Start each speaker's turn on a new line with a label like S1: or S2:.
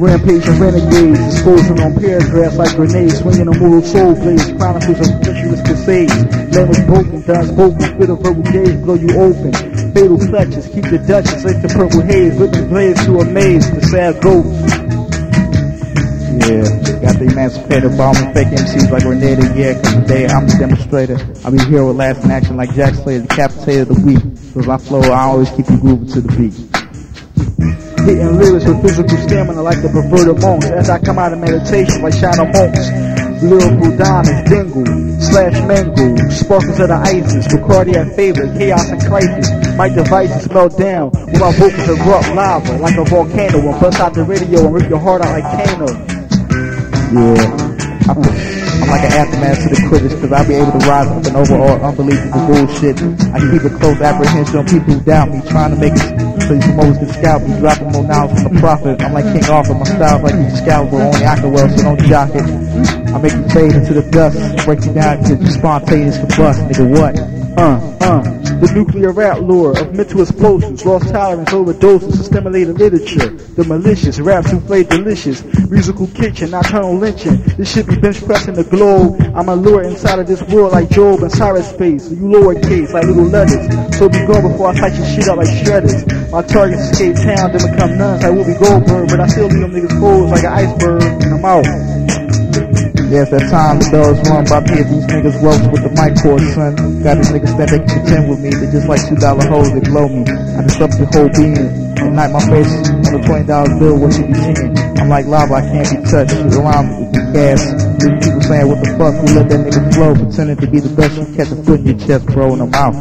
S1: Rampaging renegades, disposing on paragraphs like grenades, swinging on mortal soul blades, chronicles of treacherous crusades. Language broken, dust broken, spit a verbal gaze, blow you open. Fatal clutches, keep the duchess like the purple haze, whipping blades to amaze the sad ghost.
S2: Yeah, got the emancipator bombing fake MCs like Renee yeah, cause today I'm the demonstrator. I'll be here with last in action like Jack Slater, decapitator of the week. Cause I flow, I always keep you grooving to the beat.
S1: Hitting lyrics with physical stamina like the perverted monks as I come out of meditation like shadow monks. Lyrical diamonds, dingle, slash mangle, sparkles of the ISIS, Bacardi at favorite, chaos and crisis. My devices melt down when my vocals erupt lava like a volcano and bust out the radio and rip your heart out like Kano.
S2: Yeah. I'm, I'm like an aftermath to the critics because I'll be able to rise up and over all unbelievable bullshit. I keep a close apprehension on people who doubt me, trying to make it so you promoters can scout me, dropping more knowledge from the prophet. I'm like King Arthur, my style's like Excalibur, only I can well, so don't jock it. I make you fade into the dust, break you down to spontaneous combust, nigga. What?
S1: Uh, uh, the nuclear rap lore of mental explosions, lost tolerance, overdoses, stimulated literature, the malicious, rap souffle delicious, musical kitchen, nocturnal lynching, this should be bench pressing the globe, I'm a lure inside of this world like Job and Cyrus space, you lowercase like little letters, so be gone before I fight your shit up like shredders, my targets escape town, then become nuns like Whoopi Goldberg, but I still leave them niggas froze like an iceberg, and I'm out.
S2: It's that time the bells run by me these niggas ropes with the mic cord, son. Got these niggas that they can pretend with me, they just like two dollar hoes that blow me. I disrupt your whole being. At night my face on a twenty dollar bill, what you be seeing? I'm like lava, I can't be touched. Around me the gas. These people saying what the fuck, we let that nigga flow, pretending to be the best, you catch a foot in your chest, bro, and I'm out.